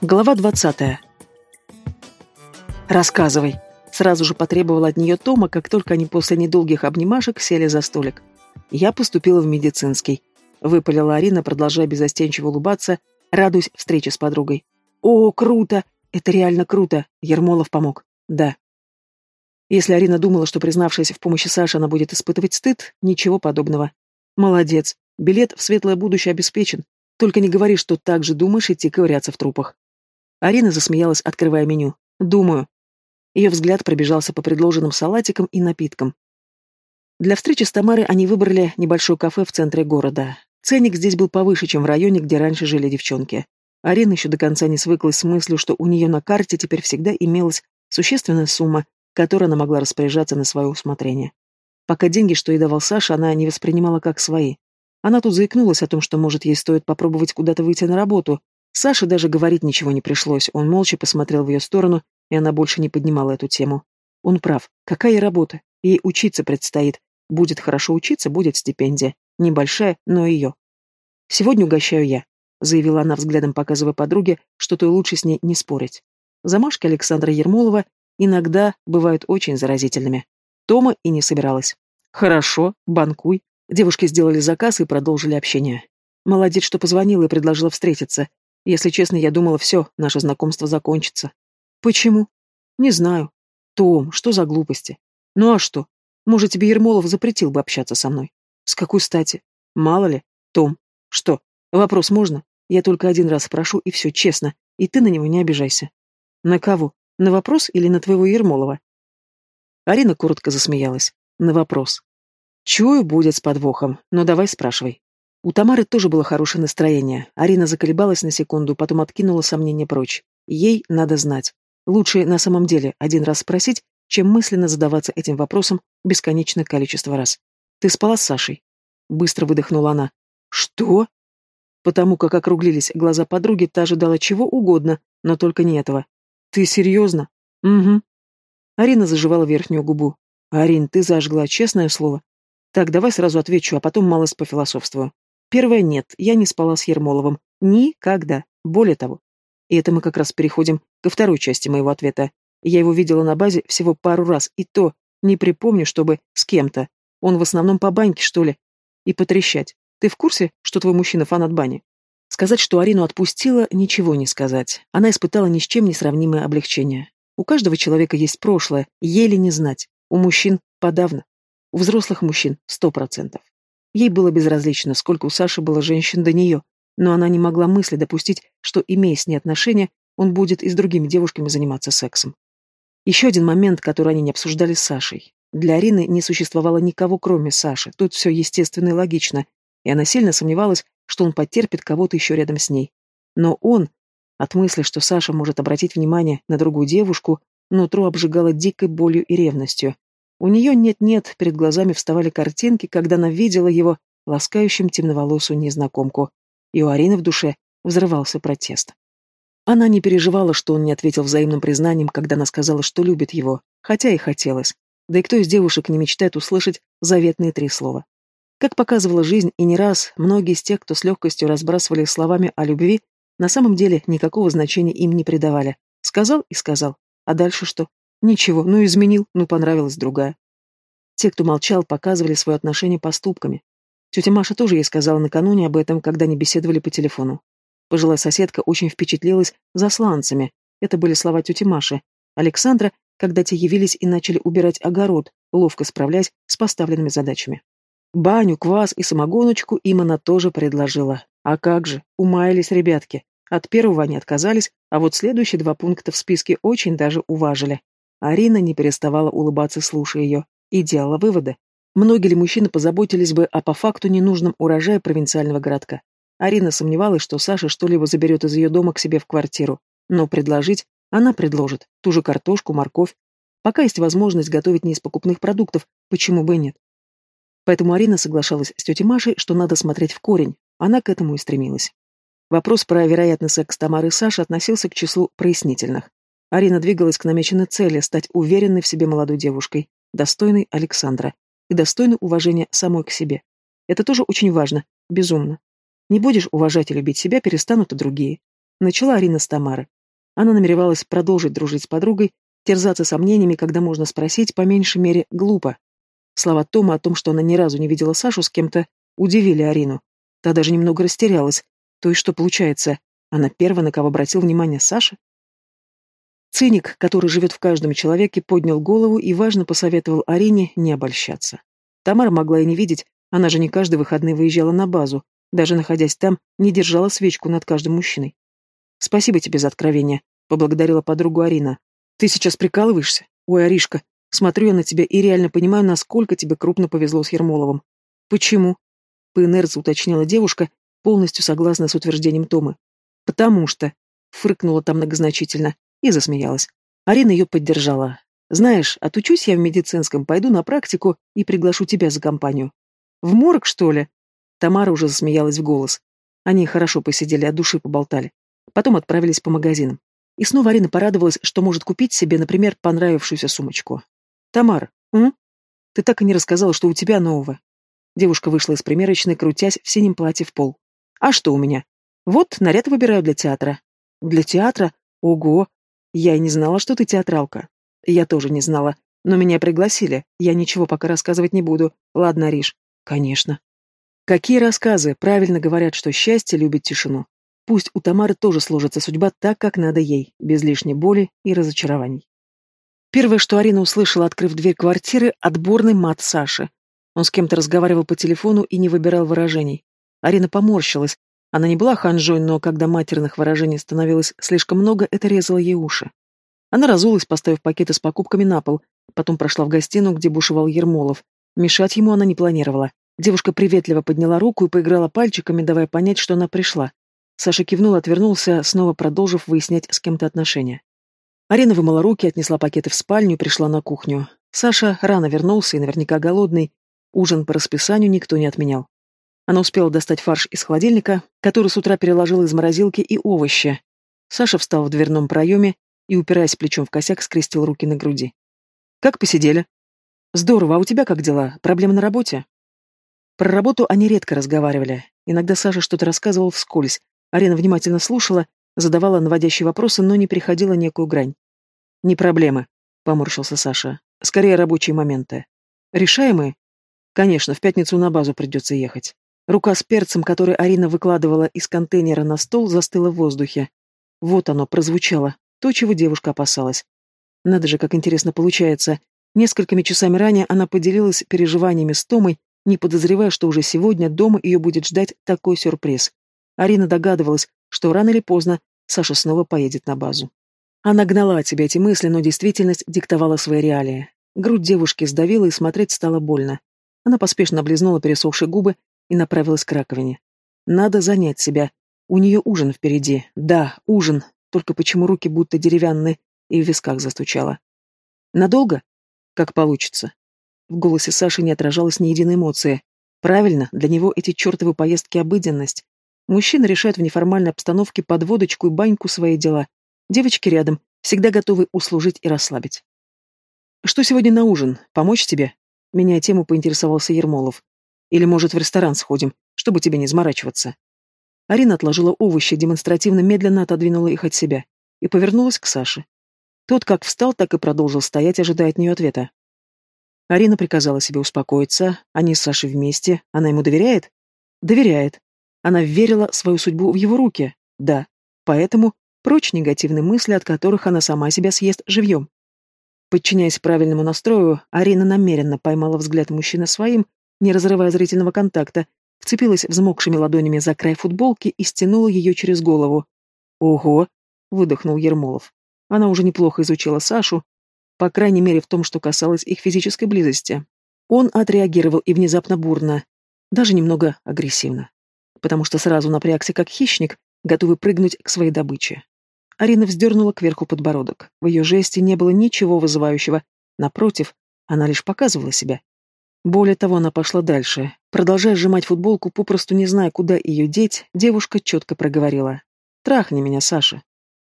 Глава двадцатая. «Рассказывай», — сразу же потребовал от нее Тома, как только они после недолгих обнимашек сели за столик. «Я поступила в медицинский», — выпалила Арина, продолжая безостенчиво улыбаться, радуясь встрече с подругой. «О, круто! Это реально круто!» — Ермолов помог. «Да». Если Арина думала, что, признавшись в помощи Саши, она будет испытывать стыд, ничего подобного. «Молодец. Билет в светлое будущее обеспечен. Только не говори, что так же думаешь идти ковыряться в трупах». Арина засмеялась, открывая меню. «Думаю». Ее взгляд пробежался по предложенным салатикам и напиткам. Для встречи с Тамарой они выбрали небольшое кафе в центре города. Ценник здесь был повыше, чем в районе, где раньше жили девчонки. Арина еще до конца не свыклась с мыслью, что у нее на карте теперь всегда имелась существенная сумма, которой она могла распоряжаться на свое усмотрение. Пока деньги, что ей давал Саша, она не воспринимала как свои. Она тут заикнулась о том, что, может, ей стоит попробовать куда-то выйти на работу, Саше даже говорить ничего не пришлось, он молча посмотрел в ее сторону, и она больше не поднимала эту тему. Он прав. Какая работа? Ей учиться предстоит. Будет хорошо учиться, будет стипендия. Небольшая, но ее. «Сегодня угощаю я», — заявила она взглядом, показывая подруге, что то и лучше с ней не спорить. Замашки Александра Ермолова иногда бывают очень заразительными. Тома и не собиралась. «Хорошо, банкуй». Девушки сделали заказ и продолжили общение. Молодец, что позвонила и предложила встретиться. Если честно, я думала, все, наше знакомство закончится. Почему? Не знаю. Том, что за глупости? Ну а что? Может, тебе Ермолов запретил бы общаться со мной? С какой стати? Мало ли. Том, что? Вопрос можно? Я только один раз спрошу, и все, честно. И ты на него не обижайся. На кого? На вопрос или на твоего Ермолова? Арина коротко засмеялась. На вопрос. Чую, будет с подвохом, но давай спрашивай. У Тамары тоже было хорошее настроение. Арина заколебалась на секунду, потом откинула сомнения прочь. Ей надо знать. Лучше на самом деле один раз спросить, чем мысленно задаваться этим вопросом бесконечное количество раз. «Ты спала с Сашей?» Быстро выдохнула она. «Что?» Потому как округлились глаза подруги, та ожидала чего угодно, но только не этого. «Ты серьезно?» «Угу». Арина заживала верхнюю губу. «Арин, ты зажгла, честное слово?» «Так, давай сразу отвечу, а потом малость пофилософствую. Первое – нет, я не спала с Ермоловым. Никогда. Более того. И это мы как раз переходим ко второй части моего ответа. Я его видела на базе всего пару раз, и то не припомню, чтобы с кем-то. Он в основном по баньке, что ли. И потрещать. Ты в курсе, что твой мужчина фанат бани? Сказать, что Арину отпустила, ничего не сказать. Она испытала ни с чем не сравнимое облегчение. У каждого человека есть прошлое, еле не знать. У мужчин подавно. У взрослых мужчин сто процентов. Ей было безразлично, сколько у Саши было женщин до нее, но она не могла мысли допустить, что, имея с ней отношения, он будет и с другими девушками заниматься сексом. Еще один момент, который они не обсуждали с Сашей. Для Арины не существовало никого, кроме Саши. Тут все естественно и логично, и она сильно сомневалась, что он потерпит кого-то еще рядом с ней. Но он, от мысли, что Саша может обратить внимание на другую девушку, нутро обжигало дикой болью и ревностью. У нее нет-нет, перед глазами вставали картинки, когда она видела его ласкающим темноволосую незнакомку, и у Арины в душе взрывался протест. Она не переживала, что он не ответил взаимным признанием, когда она сказала, что любит его, хотя и хотелось. Да и кто из девушек не мечтает услышать заветные три слова? Как показывала жизнь, и не раз, многие из тех, кто с легкостью разбрасывали словами о любви, на самом деле никакого значения им не придавали. Сказал и сказал. А дальше что? Ничего, ну изменил, ну понравилась другая. Те, кто молчал, показывали свое отношение поступками. Тетя Маша тоже ей сказала накануне об этом, когда они беседовали по телефону. Пожилая соседка очень впечатлилась засланцами. Это были слова тети Маши. Александра, когда те явились и начали убирать огород, ловко справляясь с поставленными задачами. Баню, квас и самогоночку им она тоже предложила. А как же, умаялись ребятки. От первого они отказались, а вот следующие два пункта в списке очень даже уважили. Арина не переставала улыбаться, слушая ее, и делала выводы. Многие ли мужчины позаботились бы о по факту ненужном урожае провинциального городка? Арина сомневалась, что Саша что-либо заберет из ее дома к себе в квартиру, но предложить она предложит ту же картошку, морковь. Пока есть возможность готовить не из покупных продуктов, почему бы и нет? Поэтому Арина соглашалась с тетей Машей, что надо смотреть в корень. Она к этому и стремилась. Вопрос про вероятный секс Тамары и Саши относился к числу прояснительных. Арина двигалась к намеченной цели – стать уверенной в себе молодой девушкой, достойной Александра и достойной уважения самой к себе. Это тоже очень важно, безумно. Не будешь уважать и любить себя, перестанут и другие. начала Арина с Тамары. Она намеревалась продолжить дружить с подругой, терзаться сомнениями, когда можно спросить, по меньшей мере, глупо. Слова Тома о том, что она ни разу не видела Сашу с кем-то, удивили Арину. Та даже немного растерялась. То есть что получается, она первая, на кого обратил внимание Саша? Циник, который живет в каждом человеке, поднял голову и важно посоветовал Арине не обольщаться. Тамара могла и не видеть, она же не каждый выходный выезжала на базу, даже находясь там, не держала свечку над каждым мужчиной. «Спасибо тебе за откровение», — поблагодарила подругу Арина. «Ты сейчас прикалываешься? Ой, Аришка, смотрю я на тебя и реально понимаю, насколько тебе крупно повезло с Ермоловым». «Почему?» — по инерции уточнила девушка, полностью согласна с утверждением Томы. «Потому что...» — фыркнула там многозначительно и засмеялась. Арина ее поддержала. «Знаешь, отучусь я в медицинском, пойду на практику и приглашу тебя за компанию». «В морг, что ли?» Тамара уже засмеялась в голос. Они хорошо посидели, от души поболтали. Потом отправились по магазинам. И снова Арина порадовалась, что может купить себе, например, понравившуюся сумочку. «Тамар, м? Ты так и не рассказала, что у тебя нового». Девушка вышла из примерочной, крутясь в синем платье в пол. «А что у меня? Вот, наряд выбираю для театра». «Для театра? Ого! Я и не знала, что ты театралка». «Я тоже не знала. Но меня пригласили. Я ничего пока рассказывать не буду. Ладно, Риш?» «Конечно». Какие рассказы правильно говорят, что счастье любит тишину? Пусть у Тамары тоже сложится судьба так, как надо ей, без лишней боли и разочарований. Первое, что Арина услышала, открыв дверь квартиры, отборный мат Саши. Он с кем-то разговаривал по телефону и не выбирал выражений. Арина поморщилась. Она не была ханжой, но когда матерных выражений становилось слишком много, это резало ей уши. Она разулась, поставив пакеты с покупками на пол, потом прошла в гостиную, где бушевал Ермолов. Мешать ему она не планировала. Девушка приветливо подняла руку и поиграла пальчиками, давая понять, что она пришла. Саша кивнул, отвернулся, снова продолжив выяснять с кем-то отношения. Арина вымыла руки, отнесла пакеты в спальню и пришла на кухню. Саша рано вернулся и наверняка голодный. Ужин по расписанию никто не отменял. Она успела достать фарш из холодильника, который с утра переложила из морозилки, и овощи. Саша встал в дверном проеме и, упираясь плечом в косяк, скрестил руки на груди. «Как посидели?» «Здорово, а у тебя как дела? Проблемы на работе?» Про работу они редко разговаривали. Иногда Саша что-то рассказывал вскользь. Арина внимательно слушала, задавала наводящие вопросы, но не переходила некую грань. «Не проблемы», — поморщился Саша. «Скорее рабочие моменты». «Решаемые?» «Конечно, в пятницу на базу придется ехать». Рука с перцем, который Арина выкладывала из контейнера на стол, застыла в воздухе. Вот оно, прозвучало. То, чего девушка опасалась. Надо же, как интересно получается. Несколькими часами ранее она поделилась переживаниями с Томой, не подозревая, что уже сегодня дома ее будет ждать такой сюрприз. Арина догадывалась, что рано или поздно Саша снова поедет на базу. Она гнала от себя эти мысли, но действительность диктовала свои реалии. Грудь девушки сдавила и смотреть стало больно. Она поспешно облизнула пересохшие губы и направилась к раковине. Надо занять себя. У нее ужин впереди. Да, ужин. Только почему руки будто деревянные и в висках застучала. Надолго? Как получится. В голосе Саши не отражалось ни единой эмоции. Правильно, для него эти чертовы поездки — обыденность. Мужчина решает в неформальной обстановке под водочку и баньку свои дела. Девочки рядом, всегда готовы услужить и расслабить. «Что сегодня на ужин? Помочь тебе?» Меняя тему, поинтересовался Ермолов. «Или, может, в ресторан сходим, чтобы тебе не заморачиваться?» Арина отложила овощи, демонстративно медленно отодвинула их от себя и повернулась к Саше. Тот как встал, так и продолжил стоять, ожидая от нее ответа. Арина приказала себе успокоиться, они с Сашей вместе, она ему доверяет? Доверяет. Она верила свою судьбу в его руки, да. Поэтому прочь негативные мысли, от которых она сама себя съест живьем. Подчиняясь правильному настрою, Арина намеренно поймала взгляд мужчины своим, не разрывая зрительного контакта, вцепилась взмокшими ладонями за край футболки и стянула ее через голову. «Ого!» — выдохнул Ермолов. Она уже неплохо изучила Сашу, по крайней мере, в том, что касалось их физической близости. Он отреагировал и внезапно бурно, даже немного агрессивно. Потому что сразу напрягся, как хищник, готовый прыгнуть к своей добыче. Арина вздернула кверху подбородок. В ее жесте не было ничего вызывающего. Напротив, она лишь показывала себя. Более того, она пошла дальше. Продолжая сжимать футболку, попросту не зная, куда ее деть, девушка четко проговорила. «Трахни меня, Саша».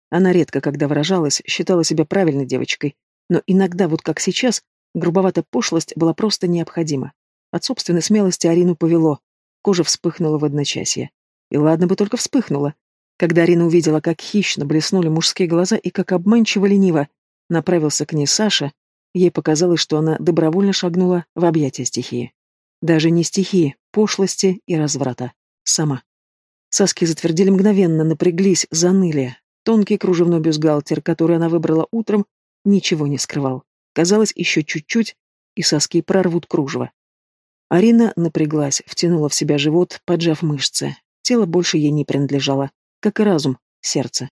Она редко, когда выражалась, считала себя правильной девочкой, но иногда, вот как сейчас, грубоватая пошлость была просто необходима. От собственной смелости Арину повело. Кожа вспыхнула в одночасье. И ладно бы только вспыхнула. Когда Арина увидела, как хищно блеснули мужские глаза и как обманчиво лениво направился к ней Саша, ей показалось, что она добровольно шагнула в объятия стихии. Даже не стихии, пошлости и разврата. Сама. Соски затвердили мгновенно, напряглись, заныли. Тонкий кружевной бюстгальтер, который она выбрала утром, ничего не скрывал. Казалось, еще чуть-чуть, и соски прорвут кружево. Арина напряглась, втянула в себя живот, поджав мышцы. Тело больше ей не принадлежало, как и разум, сердце.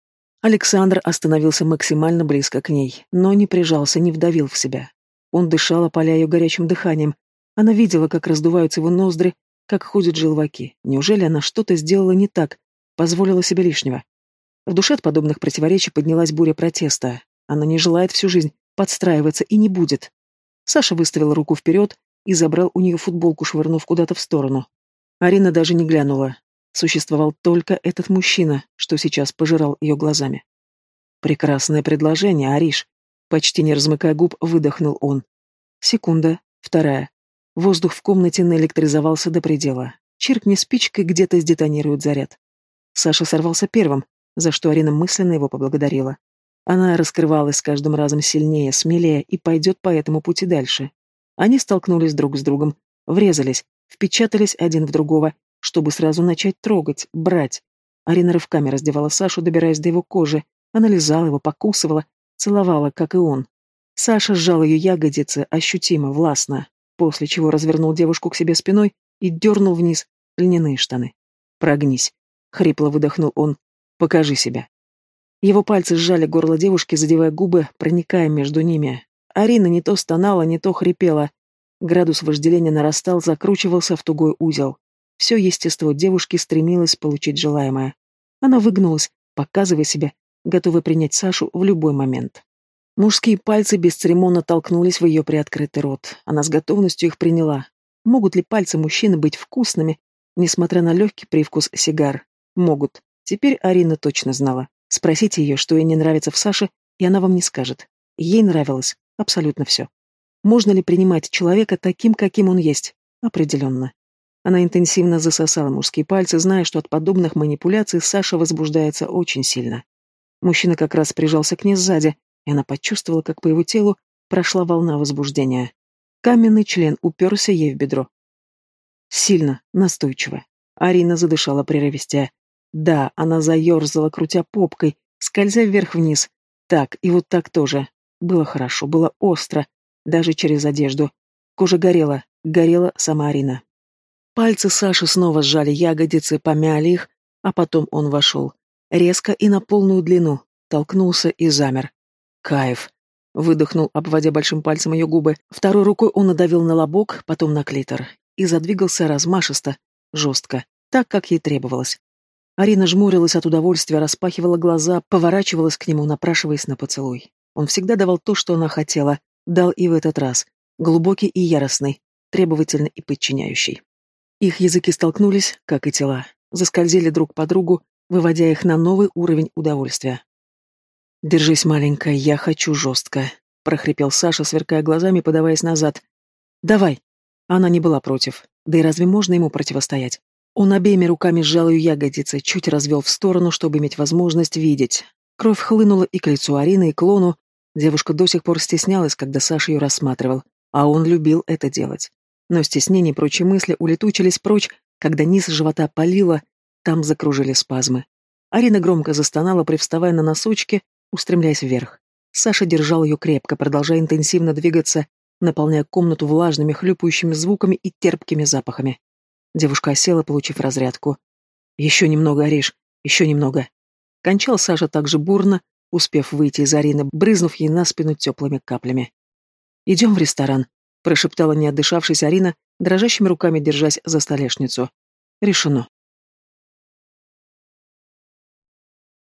Александр остановился максимально близко к ней, но не прижался, не вдавил в себя. Он дышал, опаляя ее горячим дыханием. Она видела, как раздуваются его ноздри, как ходят желваки. Неужели она что-то сделала не так, позволила себе лишнего? В душе от подобных противоречий поднялась буря протеста. Она не желает всю жизнь подстраиваться и не будет. Саша выставил руку вперед и забрал у нее футболку, швырнув куда-то в сторону. Арина даже не глянула. Существовал только этот мужчина, что сейчас пожирал ее глазами. «Прекрасное предложение, Ариш», — почти не размыкая губ, выдохнул он. Секунда, вторая. Воздух в комнате наэлектризовался до предела. Чиркни спичкой, где-то сдетонирует заряд. Саша сорвался первым, за что Арина мысленно его поблагодарила. Она раскрывалась с каждым разом сильнее, смелее и пойдет по этому пути дальше. Они столкнулись друг с другом, врезались, впечатались один в другого чтобы сразу начать трогать, брать. Арина рывками раздевала Сашу, добираясь до его кожи. Она лизала его, покусывала, целовала, как и он. Саша сжал ее ягодицы, ощутимо, властно, после чего развернул девушку к себе спиной и дернул вниз льняные штаны. «Прогнись», — хрипло выдохнул он. «Покажи себя». Его пальцы сжали горло девушки, задевая губы, проникая между ними. Арина не то стонала, не то хрипела. Градус вожделения нарастал, закручивался в тугой узел. Все естество девушки стремилось получить желаемое. Она выгнулась, показывая себя, готовая принять Сашу в любой момент. Мужские пальцы бесцеремонно толкнулись в ее приоткрытый рот. Она с готовностью их приняла. Могут ли пальцы мужчины быть вкусными, несмотря на легкий привкус сигар? Могут. Теперь Арина точно знала. Спросите ее, что ей не нравится в Саше, и она вам не скажет. Ей нравилось абсолютно все. Можно ли принимать человека таким, каким он есть? Определенно. Она интенсивно засосала мужские пальцы, зная, что от подобных манипуляций Саша возбуждается очень сильно. Мужчина как раз прижался к ней сзади, и она почувствовала, как по его телу прошла волна возбуждения. Каменный член уперся ей в бедро. Сильно, настойчиво. Арина задышала прерывистя. Да, она заерзала, крутя попкой, скользя вверх-вниз. Так, и вот так тоже. Было хорошо, было остро, даже через одежду. Кожа горела, горела сама Арина. Пальцы Саши снова сжали ягодицы, помяли их, а потом он вошел. Резко и на полную длину. Толкнулся и замер. Кайф. Выдохнул, обводя большим пальцем ее губы. Второй рукой он надавил на лобок, потом на клитор. И задвигался размашисто, жестко, так, как ей требовалось. Арина жмурилась от удовольствия, распахивала глаза, поворачивалась к нему, напрашиваясь на поцелуй. Он всегда давал то, что она хотела, дал и в этот раз. Глубокий и яростный, требовательный и подчиняющий. Их языки столкнулись, как и тела, заскользили друг по другу, выводя их на новый уровень удовольствия. «Держись, маленькая, я хочу жестко», — прохрипел Саша, сверкая глазами, подаваясь назад. «Давай». Она не была против. Да и разве можно ему противостоять? Он обеими руками сжал ее ягодицы, чуть развел в сторону, чтобы иметь возможность видеть. Кровь хлынула и к лицу Арины, и к лону. Девушка до сих пор стеснялась, когда Саша ее рассматривал, а он любил это делать. Но стеснение и прочие мысли улетучились прочь, когда низ живота полило, там закружили спазмы. Арина громко застонала, привставая на носочки, устремляясь вверх. Саша держал ее крепко, продолжая интенсивно двигаться, наполняя комнату влажными, хлюпающими звуками и терпкими запахами. Девушка осела, получив разрядку. «Еще немного, Ариш, еще немного». Кончал Саша так же бурно, успев выйти из Арины, брызнув ей на спину теплыми каплями. «Идем в ресторан», прошептала не отдышавшись Арина, дрожащими руками держась за столешницу. Решено.